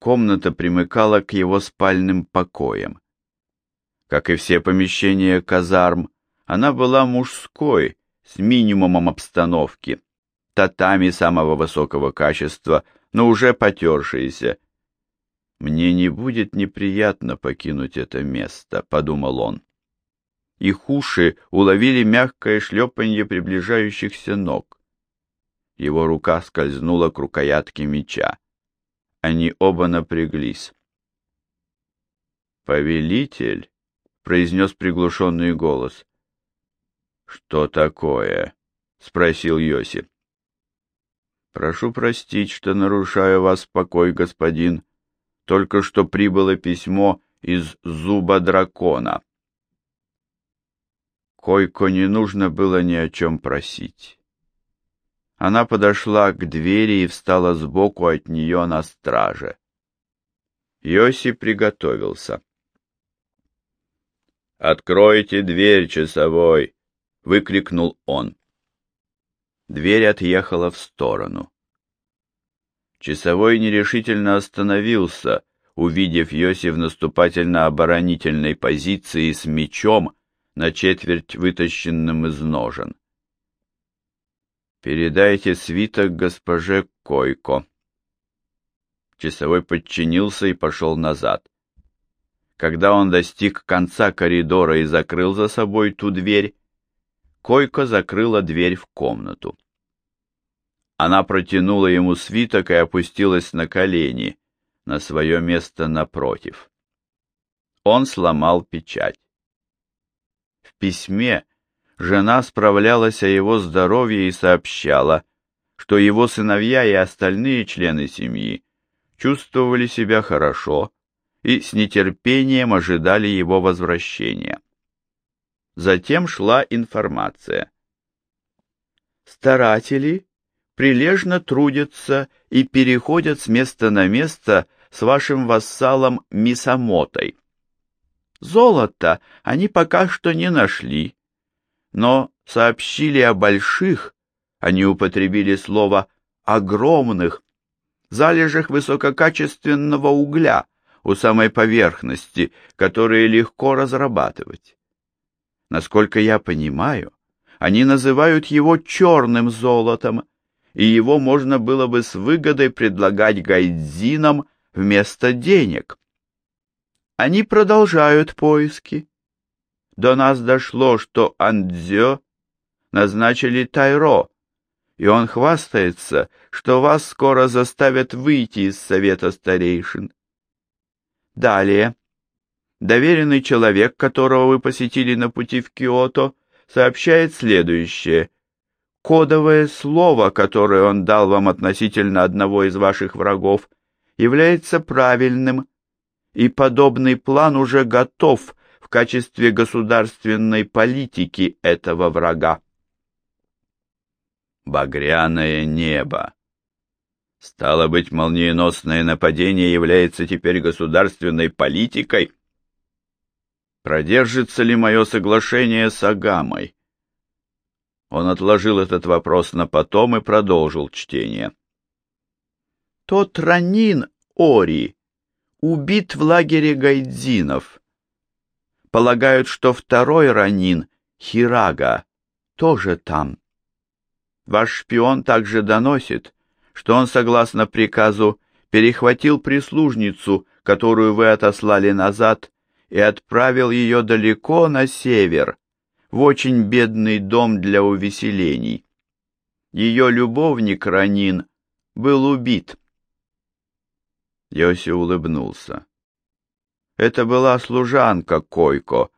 комната примыкала к его спальным покоям. Как и все помещения казарм, она была мужской, с минимумом обстановки, татами самого высокого качества, но уже потершиеся. «Мне не будет неприятно покинуть это место», — подумал он. Их уши уловили мягкое шлепанье приближающихся ног. Его рука скользнула к рукоятке меча. Они оба напряглись. «Повелитель», — произнес приглушенный голос. «Что такое?» — спросил Йосип. «Прошу простить, что нарушаю вас покой, господин. Только что прибыло письмо из зуба дракона». Койко не нужно было ни о чем просить. Она подошла к двери и встала сбоку от нее на страже. Йоси приготовился. «Откройте дверь, часовой!» — выкрикнул он. Дверь отъехала в сторону. Часовой нерешительно остановился, увидев Йоси в наступательно-оборонительной позиции с мечом, на четверть вытащенным из ножен. «Передайте свиток госпоже Койко». Часовой подчинился и пошел назад. Когда он достиг конца коридора и закрыл за собой ту дверь, Койко закрыла дверь в комнату. Она протянула ему свиток и опустилась на колени, на свое место напротив. Он сломал печать. В письме жена справлялась о его здоровье и сообщала, что его сыновья и остальные члены семьи чувствовали себя хорошо и с нетерпением ожидали его возвращения. Затем шла информация. Старатели прилежно трудятся и переходят с места на место с вашим вассалом Мисамотой. Золото они пока что не нашли, но сообщили о больших, они употребили слово «огромных», залежах высококачественного угля у самой поверхности, которые легко разрабатывать. Насколько я понимаю, они называют его черным золотом, и его можно было бы с выгодой предлагать гайдзинам вместо денег. Они продолжают поиски. До нас дошло, что Андзё назначили Тайро, и он хвастается, что вас скоро заставят выйти из совета старейшин. Далее. Доверенный человек, которого вы посетили на пути в Киото, сообщает следующее. Кодовое слово, которое он дал вам относительно одного из ваших врагов, является правильным, и подобный план уже готов качестве государственной политики этого врага. Багряное небо. Стало быть, молниеносное нападение является теперь государственной политикой? Продержится ли мое соглашение с Агамой? Он отложил этот вопрос на потом и продолжил чтение. Тот ранин Ори, убит в лагере гайдзинов. Полагают, что второй ранин, Хирага, тоже там. Ваш шпион также доносит, что он, согласно приказу, перехватил прислужницу, которую вы отослали назад, и отправил ее далеко на север, в очень бедный дом для увеселений. Ее любовник Ранин был убит. Йоси улыбнулся. Это была служанка Койко,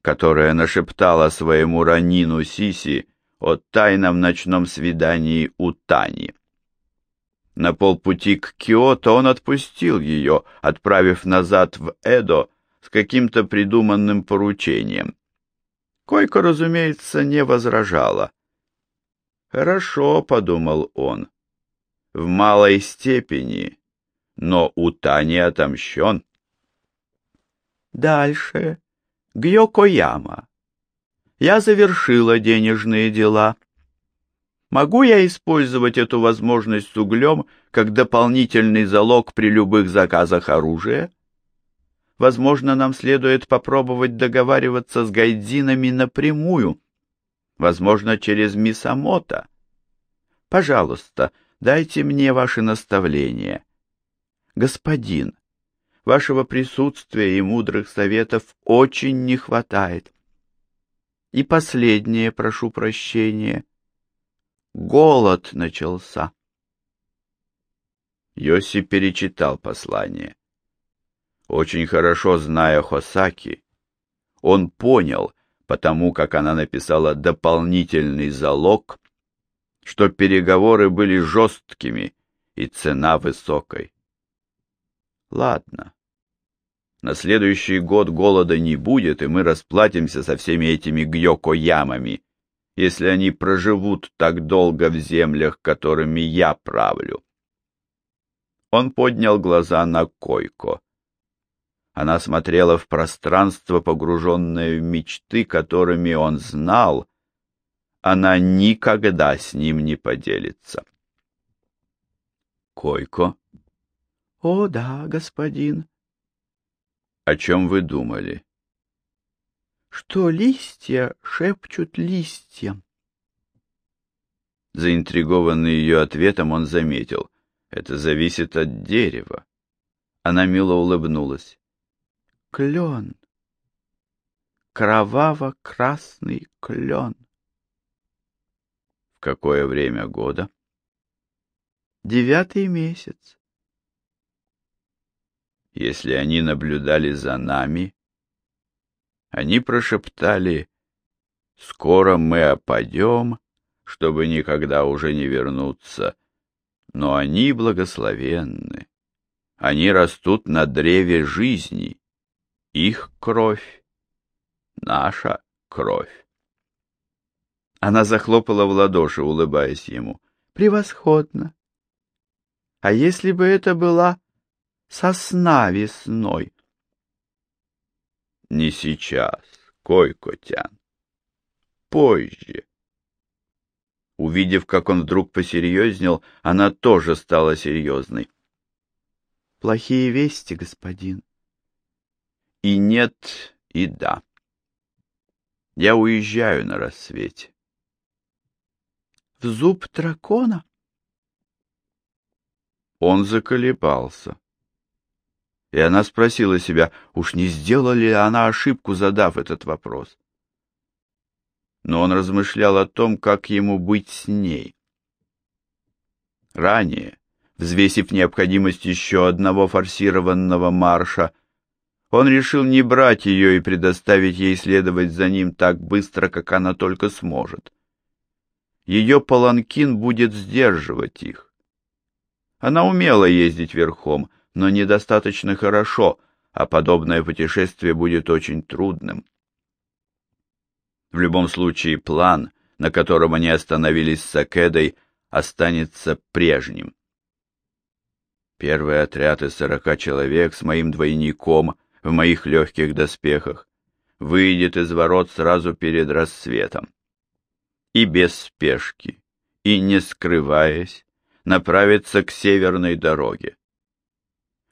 которая нашептала своему ранину Сиси о тайном ночном свидании у Тани. На полпути к Киото он отпустил ее, отправив назад в Эдо с каким-то придуманным поручением. Койко, разумеется, не возражала. «Хорошо», — подумал он, — «в малой степени но у Тани отомщен. Дальше. Гьокояма. Я завершила денежные дела. Могу я использовать эту возможность с углем как дополнительный залог при любых заказах оружия? Возможно, нам следует попробовать договариваться с гайдзинами напрямую, возможно, через Мисамото. Пожалуйста, дайте мне ваши наставления. Господин, вашего присутствия и мудрых советов очень не хватает. И последнее, прошу прощения. Голод начался. Йоси перечитал послание. Очень хорошо зная Хосаки, он понял, потому как она написала дополнительный залог, что переговоры были жесткими и цена высокой. Ладно. На следующий год голода не будет, и мы расплатимся со всеми этими гьёко-ямами, если они проживут так долго в землях, которыми я правлю. Он поднял глаза на Койко. Она смотрела в пространство, погруженное в мечты, которыми он знал. Она никогда с ним не поделится. Койко. — О, да, господин. — О чем вы думали? — Что листья шепчут листьям. Заинтригованный ее ответом, он заметил. Это зависит от дерева. Она мило улыбнулась клен, кроваво-красный клен. В какое время года? Девятый месяц. Если они наблюдали за нами, они прошептали «Скоро мы опадем, чтобы никогда уже не вернуться, но они благословенны, они растут на древе жизни, их кровь, наша кровь. Она захлопала в ладоши, улыбаясь ему. Превосходно. А если бы это была сосна весной? Не сейчас, Койкотян. Позже. Увидев, как он вдруг посерьезнел, она тоже стала серьезной. Плохие вести, господин и нет, и да. Я уезжаю на рассвете. В зуб дракона? Он заколебался. И она спросила себя, уж не сделала ли она ошибку, задав этот вопрос. Но он размышлял о том, как ему быть с ней. Ранее, взвесив необходимость еще одного форсированного марша, он решил не брать ее и предоставить ей следовать за ним так быстро, как она только сможет. Ее паланкин будет сдерживать их. Она умела ездить верхом, но недостаточно хорошо, а подобное путешествие будет очень трудным. В любом случае план, на котором они остановились с Акедой, останется прежним. Первый отряд из сорока человек с моим двойником — в моих легких доспехах, выйдет из ворот сразу перед рассветом. И без спешки, и не скрываясь, направится к северной дороге.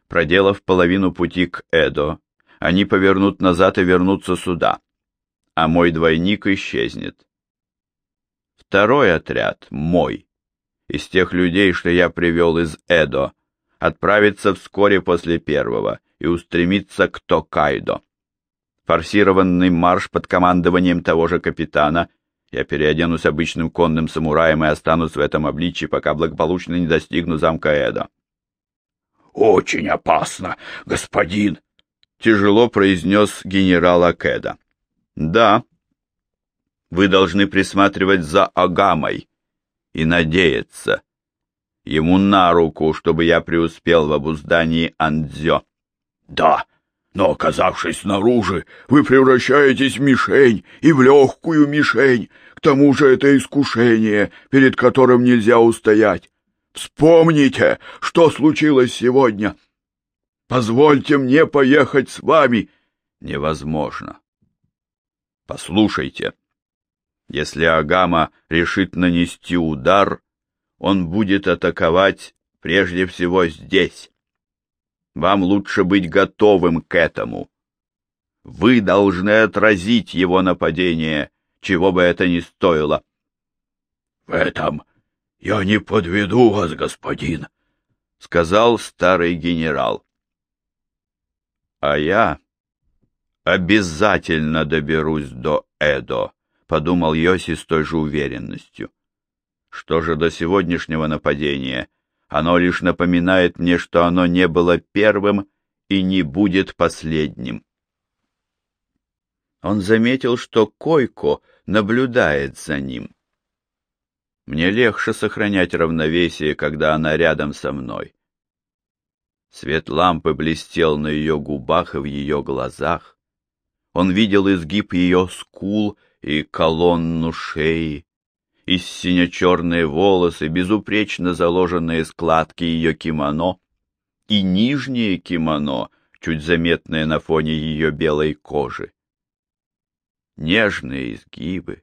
Проделав половину пути к Эдо, они повернут назад и вернутся сюда, а мой двойник исчезнет. Второй отряд, мой, из тех людей, что я привел из Эдо, отправится вскоре после первого и устремиться к Токайдо. Форсированный марш под командованием того же капитана я переоденусь обычным конным самураем и останусь в этом обличье, пока благополучно не достигну замка Эда. «Очень опасно, господин!» — тяжело произнес генерал Акеда. «Да, вы должны присматривать за Агамой и надеяться. Ему на руку, чтобы я преуспел в обуздании Андзё. Да, но оказавшись снаружи, вы превращаетесь в мишень и в легкую мишень. К тому же это искушение, перед которым нельзя устоять. Вспомните, что случилось сегодня. Позвольте мне поехать с вами. Невозможно. Послушайте. Если Агама решит нанести удар, он будет атаковать прежде всего здесь. Вам лучше быть готовым к этому. Вы должны отразить его нападение, чего бы это ни стоило. — В этом я не подведу вас, господин, — сказал старый генерал. — А я обязательно доберусь до Эдо, — подумал Йоси с той же уверенностью. Что же до сегодняшнего нападения, оно лишь напоминает мне, что оно не было первым и не будет последним. Он заметил, что Койко наблюдает за ним. Мне легче сохранять равновесие, когда она рядом со мной. Свет лампы блестел на ее губах и в ее глазах. Он видел изгиб ее скул и колонну шеи, и сине-черные волосы, безупречно заложенные складки ее кимоно, и нижнее кимоно, чуть заметное на фоне ее белой кожи. Нежные изгибы,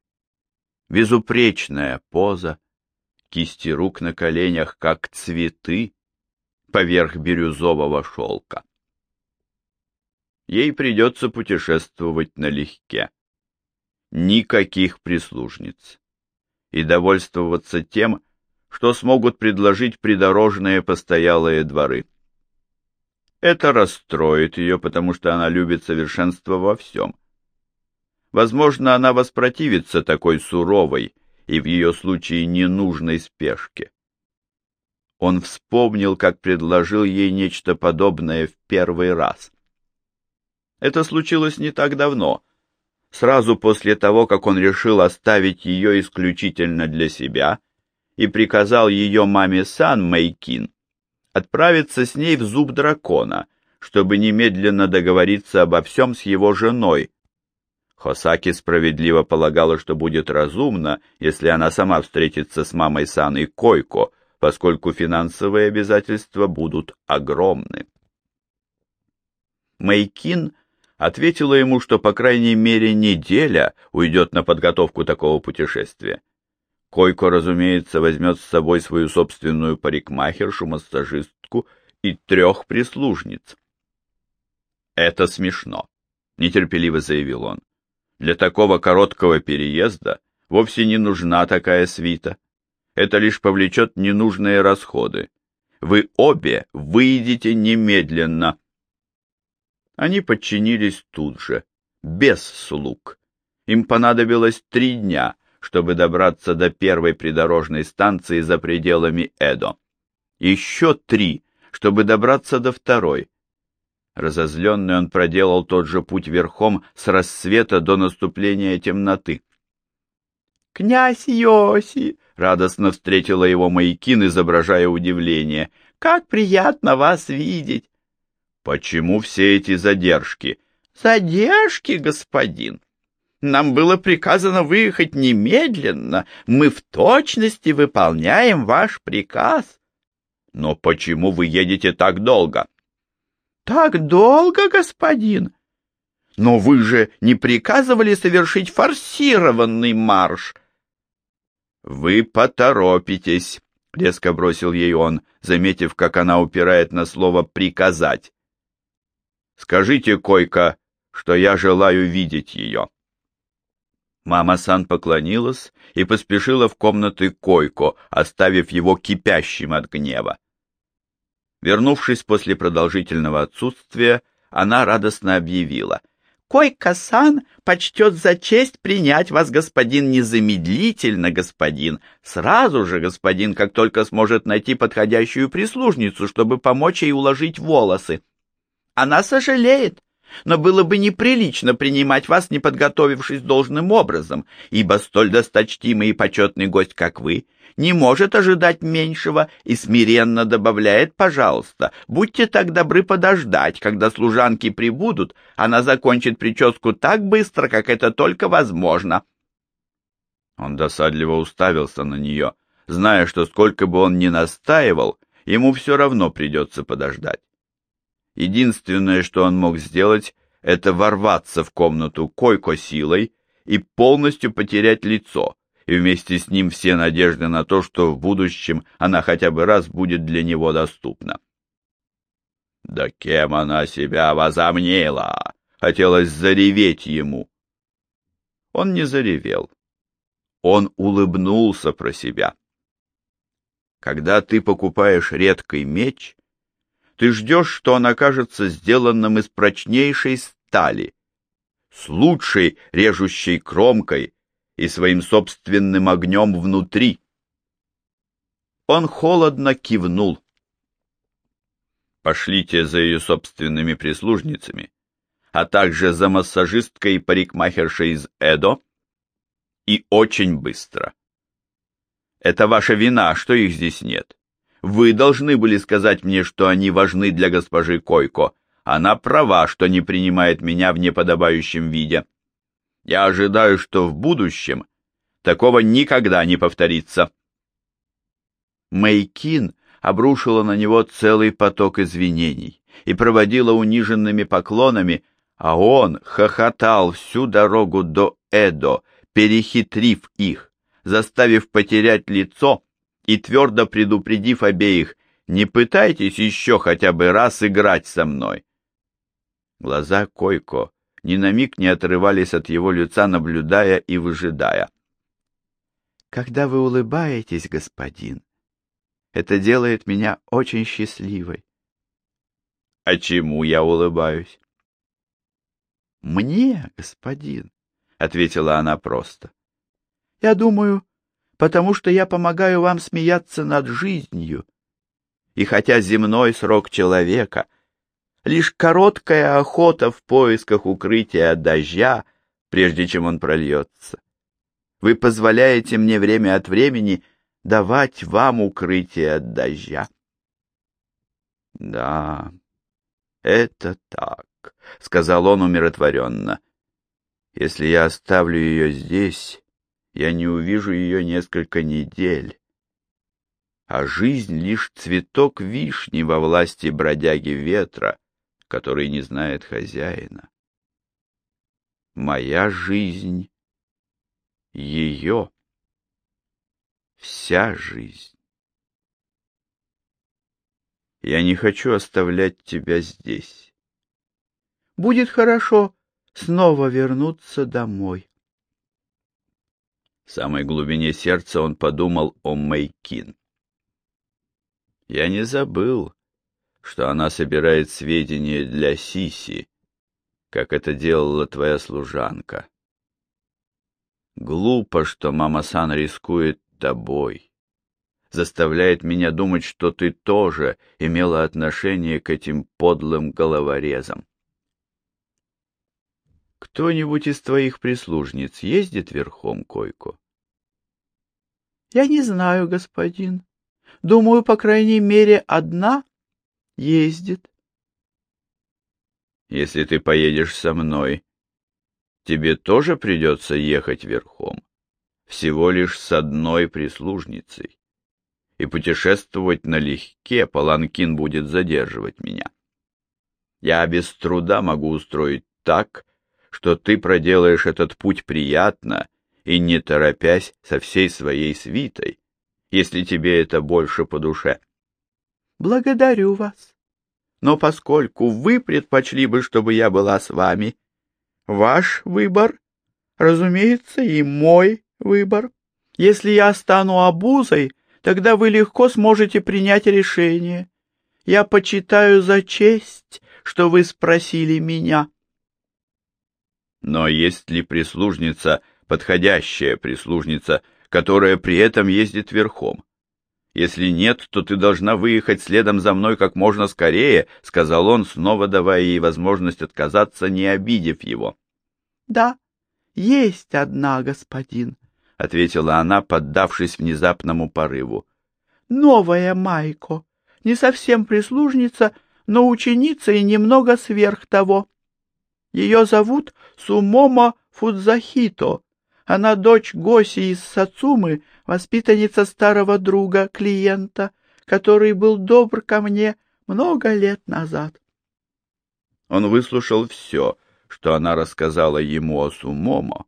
безупречная поза, кисти рук на коленях, как цветы, поверх бирюзового шелка. Ей придется путешествовать налегке. Никаких прислужниц. И довольствоваться тем, что смогут предложить придорожные постоялые дворы. Это расстроит ее, потому что она любит совершенство во всем. Возможно, она воспротивится такой суровой и в ее случае ненужной спешке. Он вспомнил, как предложил ей нечто подобное в первый раз. Это случилось не так давно, сразу после того, как он решил оставить ее исключительно для себя и приказал ее маме Сан Мэйкин отправиться с ней в зуб дракона, чтобы немедленно договориться обо всем с его женой. Хосаки справедливо полагала, что будет разумно, если она сама встретится с мамой Сан и Койко, поскольку финансовые обязательства будут огромны. Мэйкин ответила ему, что по крайней мере неделя уйдет на подготовку такого путешествия. Койко, разумеется, возьмет с собой свою собственную парикмахершу, массажистку и трех прислужниц. «Это смешно», — нетерпеливо заявил он. «Для такого короткого переезда вовсе не нужна такая свита. Это лишь повлечет ненужные расходы. Вы обе выйдете немедленно». Они подчинились тут же, без слуг. Им понадобилось три дня, чтобы добраться до первой придорожной станции за пределами Эдо. Еще три, чтобы добраться до второй. Разозленный он проделал тот же путь верхом с рассвета до наступления темноты. «Князь Йоси!» — радостно встретила его Маякин, изображая удивление. «Как приятно вас видеть!» «Почему все эти задержки?» «Задержки, господин!» Нам было приказано выехать немедленно. Мы в точности выполняем ваш приказ. Но почему вы едете так долго? Так долго, господин? Но вы же не приказывали совершить форсированный марш. Вы поторопитесь, резко бросил ей он, заметив, как она упирает на слово приказать. Скажите, Койка, что я желаю видеть ее. Мама-сан поклонилась и поспешила в комнаты Койко, оставив его кипящим от гнева. Вернувшись после продолжительного отсутствия, она радостно объявила. «Койко-сан почтет за честь принять вас, господин, незамедлительно, господин, сразу же, господин, как только сможет найти подходящую прислужницу, чтобы помочь ей уложить волосы. Она сожалеет, но было бы неприлично принимать вас, не подготовившись должным образом, ибо столь досточтимый и почетный гость, как вы, не может ожидать меньшего и смиренно добавляет «пожалуйста». Будьте так добры подождать, когда служанки прибудут, она закончит прическу так быстро, как это только возможно. Он досадливо уставился на нее, зная, что сколько бы он ни настаивал, ему все равно придется подождать. Единственное, что он мог сделать, это ворваться в комнату койко силой и полностью потерять лицо, и вместе с ним все надежды на то, что в будущем она хотя бы раз будет для него доступна. Да кем она себя возомнила? Хотелось зареветь ему. Он не заревел. Он улыбнулся про себя. Когда ты покупаешь редкий меч, ты ждешь, что он окажется сделанным из прочнейшей стали, с лучшей режущей кромкой и своим собственным огнем внутри. Он холодно кивнул. Пошлите за ее собственными прислужницами, а также за массажисткой и парикмахершей из Эдо, и очень быстро. Это ваша вина, что их здесь нет. Вы должны были сказать мне, что они важны для госпожи Койко. Она права, что не принимает меня в неподобающем виде. Я ожидаю, что в будущем такого никогда не повторится. Мэйкин обрушила на него целый поток извинений и проводила униженными поклонами, а он хохотал всю дорогу до Эдо, перехитрив их, заставив потерять лицо и твердо предупредив обеих, не пытайтесь еще хотя бы раз играть со мной. Глаза Койко ни на миг не отрывались от его лица, наблюдая и выжидая. «Когда вы улыбаетесь, господин, это делает меня очень счастливой». «А чему я улыбаюсь?» «Мне, господин», — ответила она просто. «Я думаю, потому что я помогаю вам смеяться над жизнью. И хотя земной срок человека — лишь короткая охота в поисках укрытия от дождя, прежде чем он прольется, вы позволяете мне время от времени давать вам укрытие от дождя. — Да, это так, — сказал он умиротворенно. — Если я оставлю ее здесь, я не увижу ее несколько недель. А жизнь — лишь цветок вишни во власти бродяги ветра, который не знает хозяина. Моя жизнь — ее, вся жизнь. Я не хочу оставлять тебя здесь. Будет хорошо снова вернуться домой. В самой глубине сердца он подумал о Мэйкин. Я не забыл, что она собирает сведения для Сиси, как это делала твоя служанка. Глупо, что мама-сан рискует тобой. Заставляет меня думать, что ты тоже имела отношение к этим подлым головорезам. Кто-нибудь из твоих прислужниц ездит верхом, Койко? Я не знаю, господин. Думаю, по крайней мере, одна ездит. Если ты поедешь со мной, тебе тоже придется ехать верхом, всего лишь с одной прислужницей. И путешествовать налегке Паланкин будет задерживать меня. Я без труда могу устроить так, что ты проделаешь этот путь приятно и не торопясь со всей своей свитой, если тебе это больше по душе. Благодарю вас. Но поскольку вы предпочли бы, чтобы я была с вами, ваш выбор, разумеется, и мой выбор. Если я стану обузой, тогда вы легко сможете принять решение. Я почитаю за честь, что вы спросили меня. Но есть ли прислужница, подходящая прислужница, которая при этом ездит верхом? Если нет, то ты должна выехать следом за мной как можно скорее, — сказал он, снова давая ей возможность отказаться, не обидев его. — Да, есть одна, господин, — ответила она, поддавшись внезапному порыву. — Новая Майко, не совсем прислужница, но ученица и немного сверх того. Ее зовут Сумомо Фудзахито. Она дочь Госи из Сацумы, воспитанница старого друга, клиента, который был добр ко мне много лет назад. Он выслушал все, что она рассказала ему о Сумомо,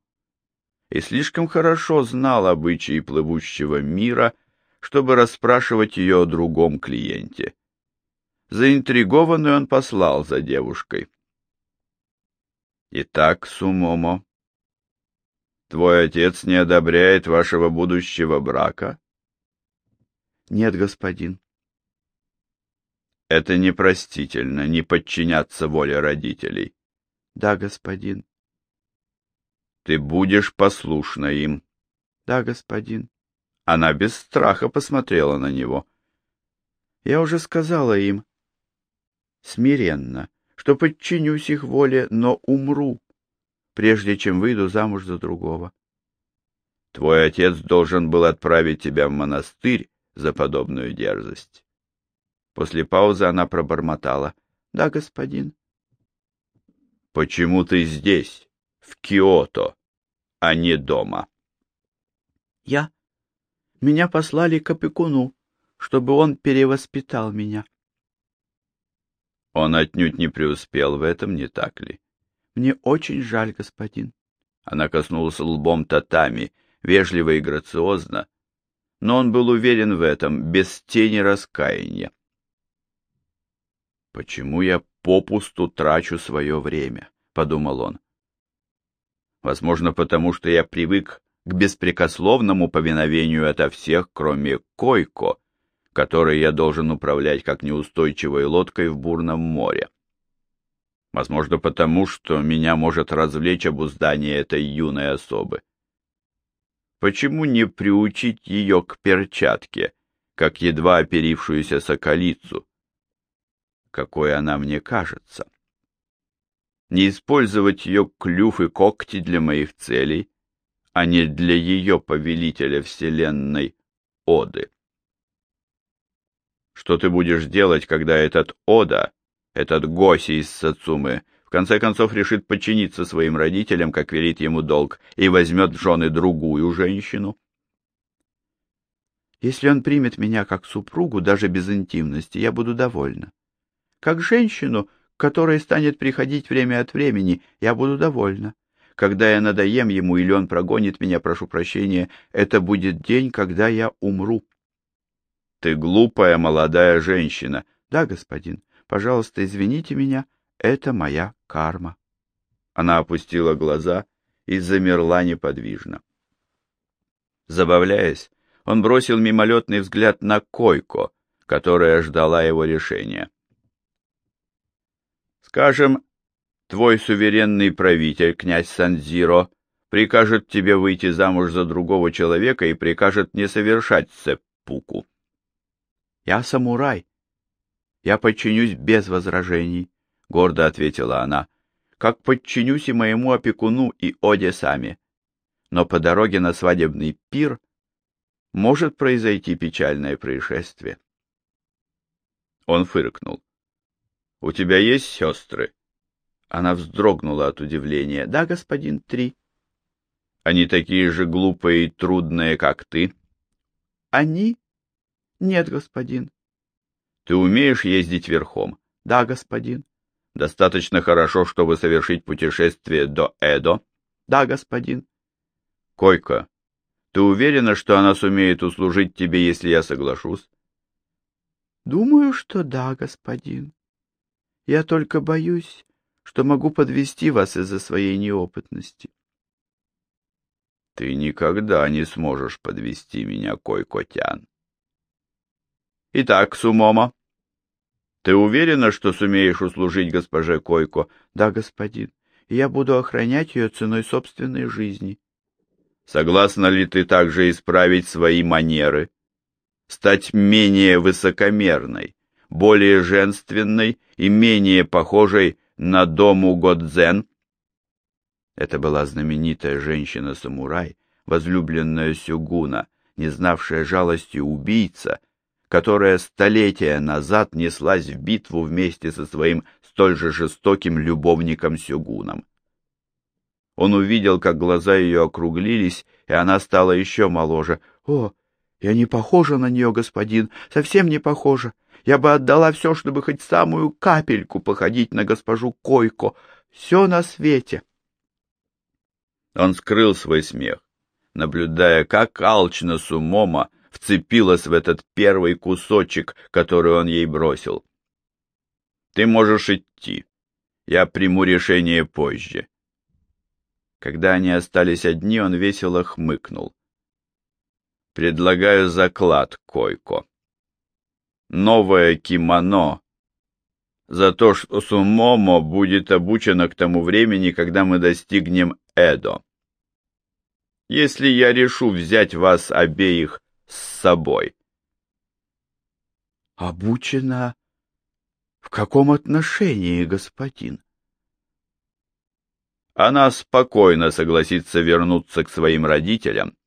и слишком хорошо знал обычаи плывущего мира, чтобы расспрашивать ее о другом клиенте. Заинтригованный он послал за девушкой. «Итак, Сумомо, твой отец не одобряет вашего будущего брака?» «Нет, господин». «Это непростительно, не подчиняться воле родителей». «Да, господин». «Ты будешь послушна им». «Да, господин». Она без страха посмотрела на него. «Я уже сказала им, смиренно, что подчинюсь их воле, но умру, прежде чем выйду замуж за другого. Твой отец должен был отправить тебя в монастырь за подобную дерзость. После паузы она пробормотала. — Да, господин. — Почему ты здесь, в Киото, а не дома? — Я. Меня послали к опекуну, чтобы он перевоспитал меня. Он отнюдь не преуспел в этом, не так ли? Мне очень жаль, господин. Она коснулась лбом татами, вежливо и грациозно, но он был уверен в этом, без тени раскаяния. «Почему я попусту трачу свое время?» — подумал он. «Возможно, потому что я привык к беспрекословному повиновению ото всех, кроме Койко, которой я должен управлять как неустойчивой лодкой в бурном море. Возможно, потому, что меня может развлечь обуздание этой юной особы. Почему не приучить ее к перчатке, как едва оперившуюся соколицу? Какой она мне кажется. Не использовать ее клюв и когти для моих целей, а не для ее повелителя вселенной Оды. Что ты будешь делать, когда этот Ода, этот Госи из Сацумы, в конце концов решит подчиниться своим родителям, как велит ему долг, и возьмет в жены другую женщину? Если он примет меня как супругу, даже без интимности, я буду довольна. Как женщину, которая станет приходить время от времени, я буду довольна. Когда я надоем ему или он прогонит меня, прошу прощения, это будет день, когда я умру. Ты глупая молодая женщина. Да, господин. Пожалуйста, извините меня. Это моя карма. Она опустила глаза и замерла неподвижно. Забавляясь, он бросил мимолетный взгляд на койко, которая ждала его решения. Скажем, твой суверенный правитель, князь Санзиро, прикажет тебе выйти замуж за другого человека и прикажет не совершать сеппуку. Я самурай. Я подчинюсь без возражений, — гордо ответила она, — как подчинюсь и моему опекуну и Оде сами. Но по дороге на свадебный пир может произойти печальное происшествие. Он фыркнул. — У тебя есть сестры? Она вздрогнула от удивления. — Да, господин, три. — Они такие же глупые и трудные, как ты? — Они? Нет, господин. Ты умеешь ездить верхом? Да, господин. Достаточно хорошо, чтобы совершить путешествие до Эдо? Да, господин. Койка, ты уверена, что она сумеет услужить тебе, если я соглашусь? Думаю, что да, господин. Я только боюсь, что могу подвести вас из-за своей неопытности. Ты никогда не сможешь подвести меня, Койкотян. Итак, Сумомо, ты уверена, что сумеешь услужить госпоже Койко? Да, господин, я буду охранять ее ценой собственной жизни. Согласна ли ты также исправить свои манеры, стать менее высокомерной, более женственной и менее похожей на дому Годзен? Это была знаменитая женщина-самурай, возлюбленная Сюгуна, не знавшая жалости убийца, которая столетия назад неслась в битву вместе со своим столь же жестоким любовником Сюгуном. Он увидел, как глаза ее округлились, и она стала еще моложе. «О, я не похожа на нее, господин, совсем не похожа. Я бы отдала все, чтобы хоть самую капельку походить на госпожу Койко. Все на свете». Он скрыл свой смех наблюдая, как алчно Сумома вцепилась в этот первый кусочек, который он ей бросил. «Ты можешь идти. Я приму решение позже». Когда они остались одни, он весело хмыкнул. «Предлагаю заклад, Койко. Новое кимоно за то, что Сумомо будет обучена к тому времени, когда мы достигнем Эдо. Если я решу взять вас обеих с собой. Обучена в каком отношении, господин? Она спокойно согласится вернуться к своим родителям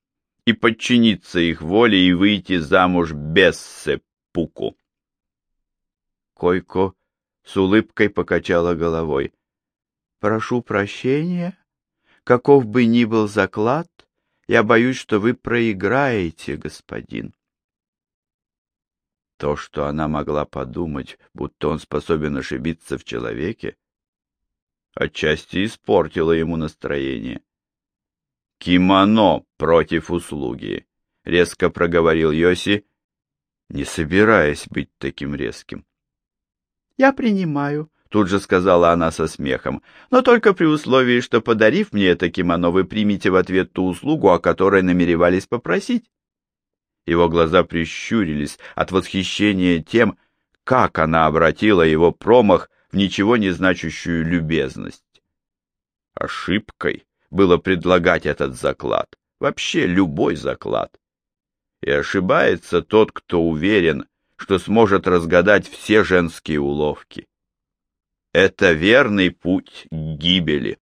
и подчиниться их воле и выйти замуж без сеппуку. Койко с улыбкой покачала головой. «Прошу прощения. Каков бы ни был заклад, я боюсь, что вы проиграете, господин». То, что она могла подумать, будто он способен ошибиться в человеке, отчасти испортило ему настроение. «Кимоно против услуги», — резко проговорил Йоси, не собираясь быть таким резким. «Я принимаю», — тут же сказала она со смехом, «но только при условии, что, подарив мне это кимоно, вы примете в ответ ту услугу, о которой намеревались попросить». Его глаза прищурились от восхищения тем, как она обратила его промах в ничего не значащую любезность. Ошибкой было предлагать этот заклад, вообще любой заклад. И ошибается тот, кто уверен, что сможет разгадать все женские уловки. Это верный путь к гибели.